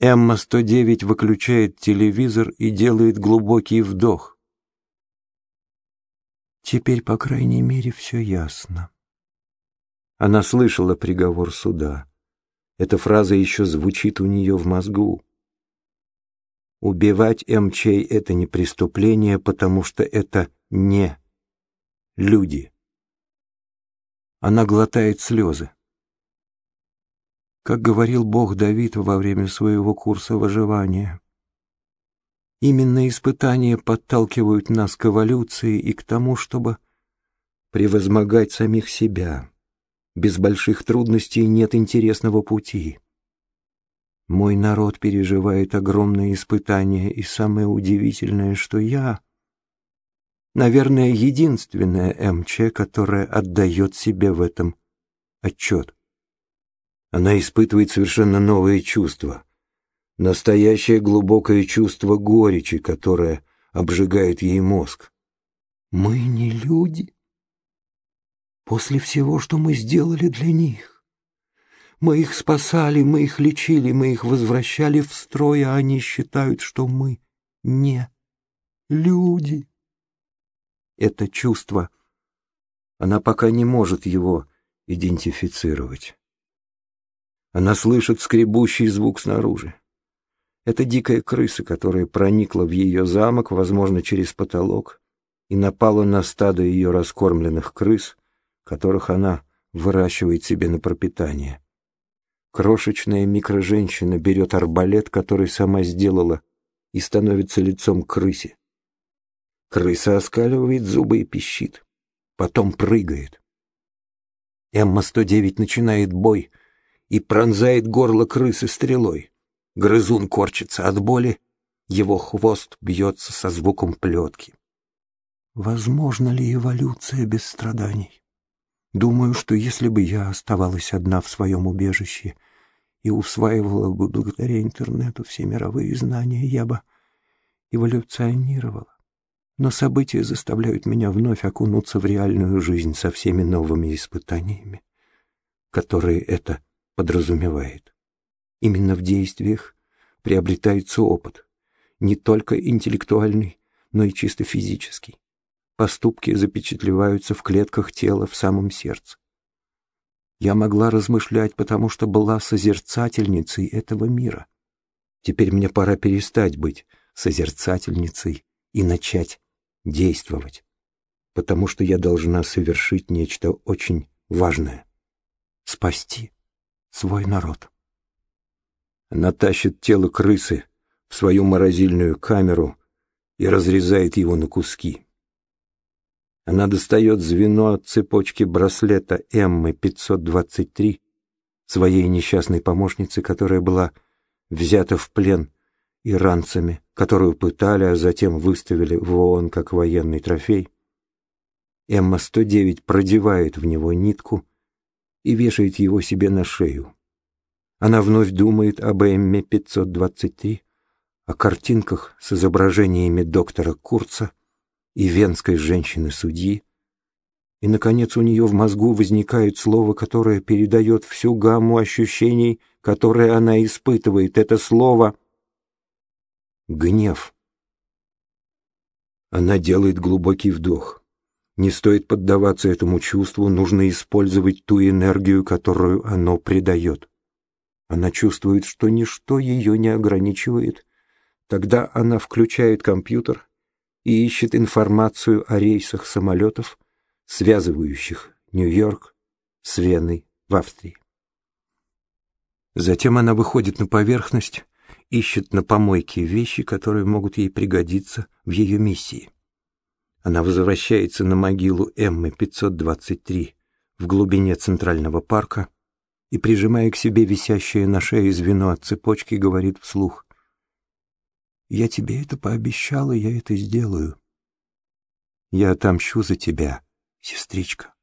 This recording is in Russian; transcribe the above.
Эмма-109 выключает телевизор и делает глубокий вдох. Теперь, по крайней мере, все ясно. Она слышала приговор суда. Эта фраза еще звучит у нее в мозгу. Убивать МЧ — это не преступление, потому что это не люди. Она глотает слезы. Как говорил Бог Давид во время своего курса выживания. Именно испытания подталкивают нас к эволюции и к тому, чтобы превозмогать самих себя. Без больших трудностей нет интересного пути. Мой народ переживает огромные испытания, и самое удивительное, что я, наверное, единственная МЧ, которая отдает себе в этом отчет. Она испытывает совершенно новые чувства. Настоящее глубокое чувство горечи, которое обжигает ей мозг. Мы не люди. После всего, что мы сделали для них. Мы их спасали, мы их лечили, мы их возвращали в строй, а они считают, что мы не люди. Это чувство, она пока не может его идентифицировать. Она слышит скребущий звук снаружи. Это дикая крыса, которая проникла в ее замок, возможно, через потолок, и напала на стадо ее раскормленных крыс, которых она выращивает себе на пропитание. Крошечная микроженщина берет арбалет, который сама сделала, и становится лицом крысе. Крыса оскаливает зубы и пищит. Потом прыгает. Эмма-109 начинает бой и пронзает горло крысы стрелой. Грызун корчится от боли, его хвост бьется со звуком плетки. Возможно ли эволюция без страданий? Думаю, что если бы я оставалась одна в своем убежище и усваивала бы благодаря интернету все мировые знания, я бы эволюционировала. Но события заставляют меня вновь окунуться в реальную жизнь со всеми новыми испытаниями, которые это подразумевает. Именно в действиях приобретается опыт, не только интеллектуальный, но и чисто физический. Поступки запечатлеваются в клетках тела в самом сердце. Я могла размышлять, потому что была созерцательницей этого мира. Теперь мне пора перестать быть созерцательницей и начать действовать, потому что я должна совершить нечто очень важное — спасти свой народ. Она тащит тело крысы в свою морозильную камеру и разрезает его на куски. Она достает звено от цепочки браслета Эммы 523, своей несчастной помощницы, которая была взята в плен иранцами, которую пытали, а затем выставили в ООН как военный трофей. Эмма-109 продевает в него нитку и вешает его себе на шею. Она вновь думает об Эмме-523, о картинках с изображениями доктора Курца, и венской женщины-судьи, и, наконец, у нее в мозгу возникает слово, которое передает всю гамму ощущений, которые она испытывает. Это слово — гнев. Она делает глубокий вдох. Не стоит поддаваться этому чувству, нужно использовать ту энергию, которую оно придает. Она чувствует, что ничто ее не ограничивает. Тогда она включает компьютер и ищет информацию о рейсах самолетов, связывающих Нью-Йорк с Веной в Австрии. Затем она выходит на поверхность, ищет на помойке вещи, которые могут ей пригодиться в ее миссии. Она возвращается на могилу Эммы 523 в глубине Центрального парка и, прижимая к себе висящее на шее звено от цепочки, говорит вслух я тебе это пообещала, я это сделаю. Я отомщу за тебя, сестричка.